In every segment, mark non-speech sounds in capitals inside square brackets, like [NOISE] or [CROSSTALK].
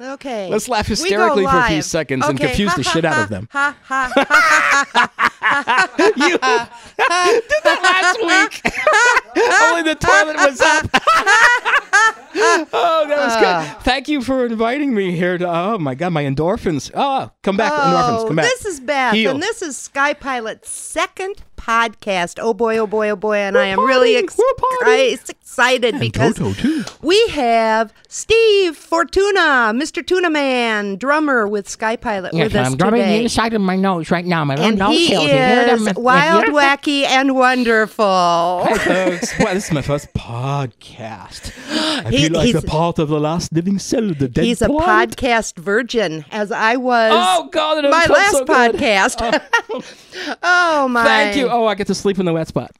Okay. Let's laugh hysterically for a few seconds and confuse the shit out of them. Ha ha ha. [LAUGHS] you did that last week. [LAUGHS] Only the toilet was up. [LAUGHS] oh, that was Ah. good. Thank you for inviting me here. To, oh my God, my endorphins. Oh, come back, endorphins. Oh, Come back. this is Beth, Heal. and this is Skyypilot's second podcast. Oh boy, oh boy, oh boy, and I am really ex- we're partying. ex- excited because Toto, too. we have Steve Fortuna, Mr. Tuna Man, drummer with Skyypilot, Yes, with us I'm drumming the today. inside of my nose right now. My And nose he hills. Them? is wild, wacky, and wonderful. Hi, folks. Well, this is my first podcast. [GASPS] I He- feel like he's- a part of the last living cell, of the dead He's a podcast virgin, as I was. Oh God! My last so good. podcast. Oh, [LAUGHS] oh my! Thank you. Oh, I get to sleep in the wet spot.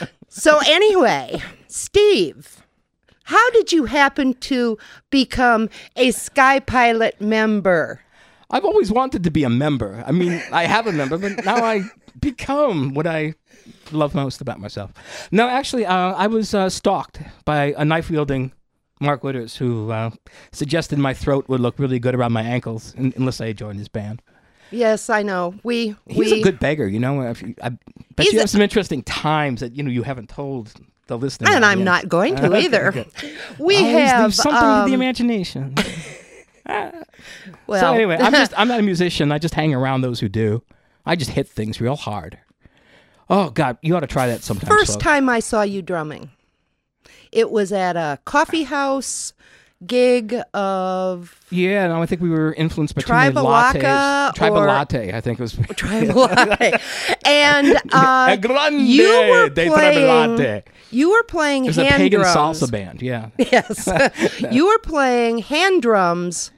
[LAUGHS] So anyway, Steve, how did you happen to become a Skyypilot member? I've always wanted to be a member. I mean, I have a member, but now I become what I love most about myself. No, actually, uh, I was uh, stalked by a knife wielding Mark Witters who uh, suggested my throat would look really good around my ankles unless I joined his band. Yes, I know. We He's we a good beggar, you know. You, I bet you a- have some interesting times that you know you haven't told the listener. and I'm yet. not going to [LAUGHS] Okay, either. good. We Always have something to um, the imagination. [LAUGHS] well, so anyway, I'm just [LAUGHS] I'm not a musician. I just hang around those who do. I just hit things real hard. Oh God, you ought to try that sometime. first folks. time I saw you drumming. It was at a coffee house gig of Yeah, no, I think we were influenced by Tribal lattes. Tribal latte, I think it was. [LAUGHS] Tribal Latte. and [LAUGHS] uh, A you were playing. You were playing It was a hand pagan drums. salsa band. Yeah. [LAUGHS] Yes. you were playing hand drums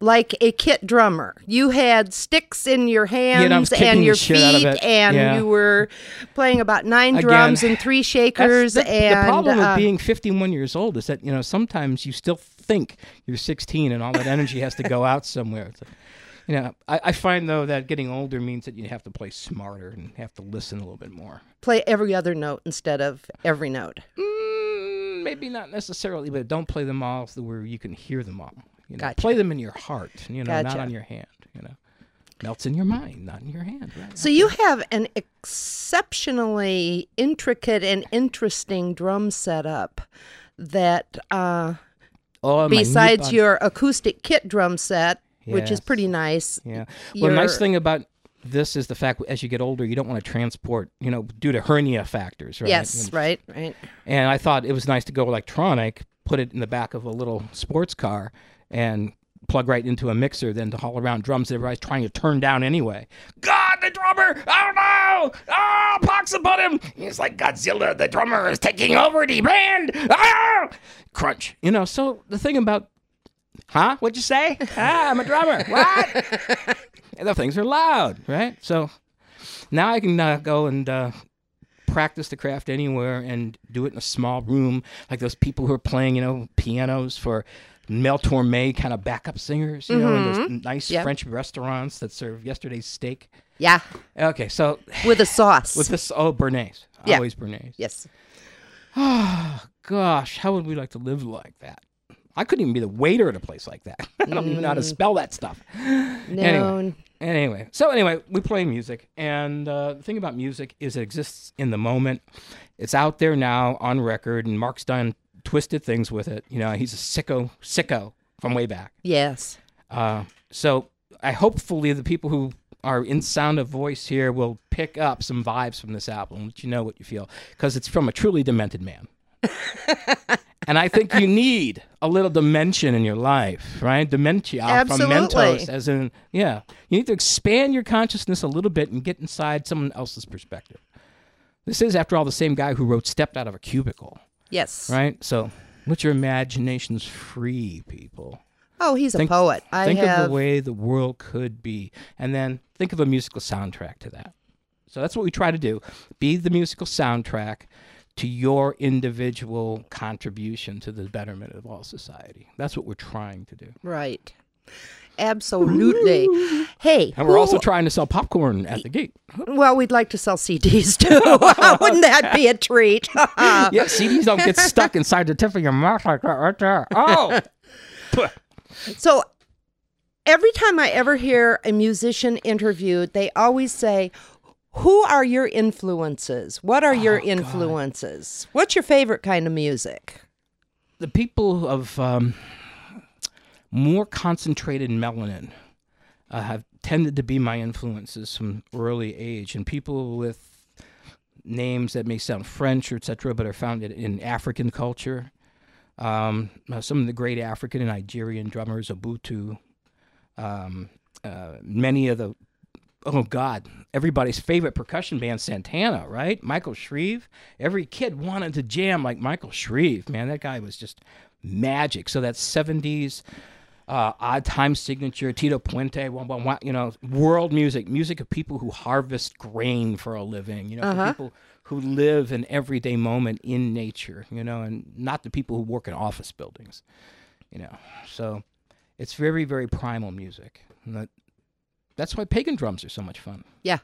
like a kit drummer. You had sticks in your hands was and your shit out of feet, and Yeah. you were playing about nine Again, drums and three shakers. The, and the problem uh, with being 51 years old is that you know sometimes you still think you're 16 and all that energy has to go out somewhere. Like, you know, I, I find though that getting older means that you have to play smarter and have to listen a little bit more. play every other note instead of every note. Mm, maybe not necessarily, but don't play them all where you can hear them all. You know, Gotcha. play them in your heart. You know, not on your hand. You know, melts in your mind, not in your hand. Right? So you have an exceptionally intricate and interesting drum setup that uh, Oh, besides your acoustic kit drum set, which is pretty nice. Yeah. Well, the nice thing about this is the fact as you get older, you don't want to transport, you know, due to hernia factors, right? Yes, And- right, right. And I thought it was nice to go electronic, put it in the back of a little sports car, and plug right into a mixer, than to haul around drums that everybody's trying to turn down anyway. God, the drummer! Oh no! Oh, pox upon him! He's like Godzilla. The drummer is taking over the band. Ah! Crunch. You know. So the thing about Huh? What'd you say? ah, I'm a drummer. [LAUGHS] What? and the things are loud, right? So now I can uh, go and uh, practice the craft anywhere and do it in a small room, like those people who are playing, you know, pianos for Mel Torme kind of backup singers, you know, in those mm-hmm. nice Yep. French restaurants that serve yesterday's steak. Yeah, Okay, so with a sauce. with this, oh, Béarnaise. Yeah. Always Béarnaise. yes. Oh [SIGHS] Gosh, how would we like to live like that? I couldn't even be the waiter at a place like that. [LAUGHS] I don't even know how to mm. spell that stuff. No. Anyway. Anyway, so anyway, we play music, and uh, the thing about music is it exists in the moment. It's out there now on record, and Mark's done twisted things with it. You know, he's a sicko, sicko from way back. Yes. Uh, so I hopefully the people who are in sound of voice here will pick up some vibes from this album, let you know what you feel, because it's from a truly demented man. [LAUGHS] and I think you need a little dimension in your life, right? Dementia Absolutely. from Mentos, as in, yeah, you need to expand your consciousness a little bit and get inside someone else's perspective. This is, after all, the same guy who wrote "Stepped Out of a Cubicle," Yes. right? So let your imaginations free, people Oh, he's Think- a poet. I think have. of the way the world could be and then think of a musical soundtrack to that so that's what we try to do be the musical soundtrack to your individual contribution to the betterment of all society that's what we're trying to do Right. Absolutely. Hey. and we're also trying to sell popcorn at the gate Well, we'd like to sell CDs too. [LAUGHS] Wouldn't that be a treat? [LAUGHS] yeah cds don't get stuck inside the tip of your mouth like that right there oh [LAUGHS] So every time I ever hear a musician interviewed, they always say, Who are your influences? What are your influences? What's your favorite kind of music? the people of um, more concentrated melanin uh, have tended to be my influences from early age, and people with names that may sound French or etc., but are found in, in African culture. Um, uh, some of the great African and Nigerian drummers, Obutu, um, uh, many of the oh god everybody's favorite percussion band santana right? Michael Shrieve. Every kid wanted to jam like michael Shrieve man. That guy was just magic. So that 70s uh, odd time signature tito puente wah, wah, wah, you know world music music of people who harvest grain for a living you know for people who live an everyday moment in nature you know and not the people who work in office buildings you know. So it's very very primal music. And that that's why pagan drums are so much fun. Yeah,